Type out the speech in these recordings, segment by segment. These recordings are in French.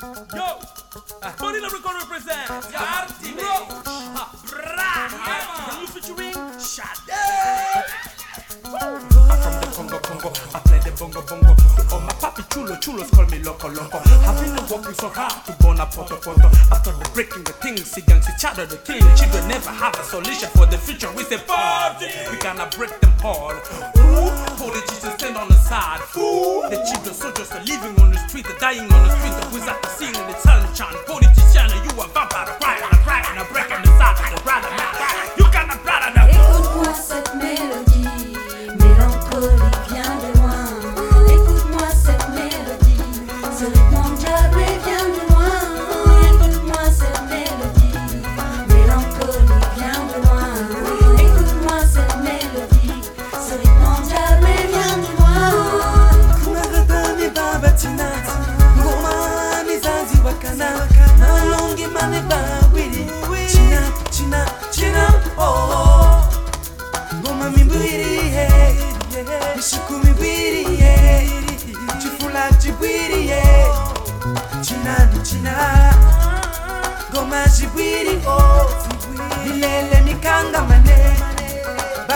Yo, Bonilla Record represents Yardi Bra, and you featuring Shade. Bongo bongo. Oh my papi chulo chulos call me loco loco. I've been working so hard to burn up poto poto. After the breaking the things, see gangs, see chatter the king. Children never have a solution for the future. We say party, we gonna break them all. Ooh, politicians stand on the side. Ooh, the children soldiers are living on the street, they're dying on the street. The wizard are seeing in the sunshine. Politician, you a vampire, crying and crying and breaking the long time we've done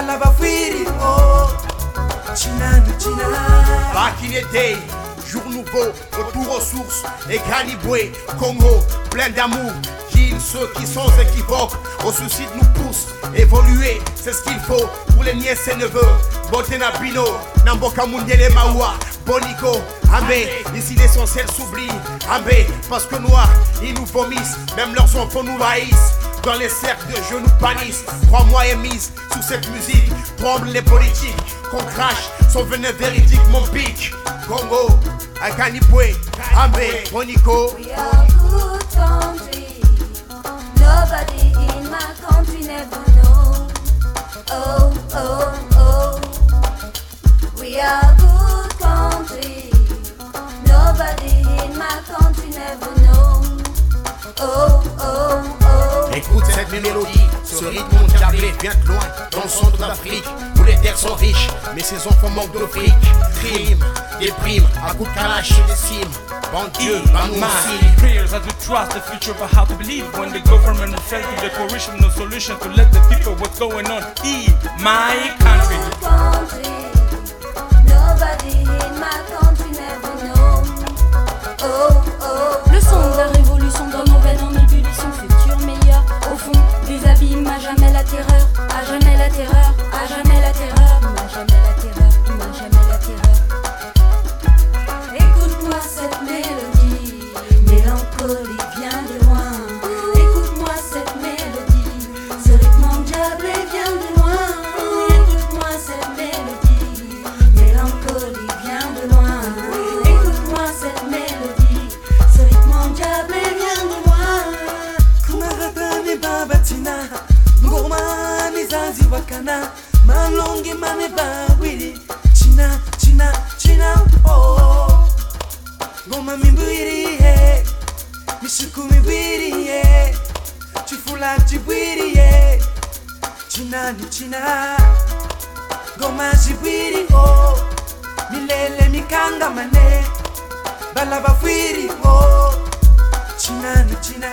bala bafwiri oh china ni china Back in the day, jour nouveau, retour aux sources, et Congo, plein d'amour. Gilles, ceux qui sont équivoques, au souci de nous pousse. Évoluer, c'est ce qu'il faut pour les nièces et neveux. Botena Bino, Namboka Mundiele Mawa, Bonico, Amé, ici l'essentiel s'oublie. Amé, parce que noirs, ils nous vomissent, même leurs enfants nous haïssent. Dans les cercles de genoux pannissent, crois-moi émise sous cette musique, tremblent les politiques, qu'on crache, son venin véridique, mon pic. Congo, Akanipwe, Amé, Bonico. We are. Nobody my Ce rythme diablé vient de loin, dans le centre d'Afrique, où les terres sont riches, mais ces enfants manquent de fric. Crime, des primes, à coups de calache et des cimes. Prayers are to trust the future, but how to believe when the government fell to the coercion, no solution to let the people what's going on in my country. À jamais la terreur, à jamais la terreur, à jamais la terreur, à jamais la terreur, malongi mane bawili china china china oh. Ngoma mimbwiri ye mishiku mimbwiri ye chifula chibwiri ye china ni china. Ngoma chibwiri oh. Milele mikanga mane. Bala bafwiri oh. China ni china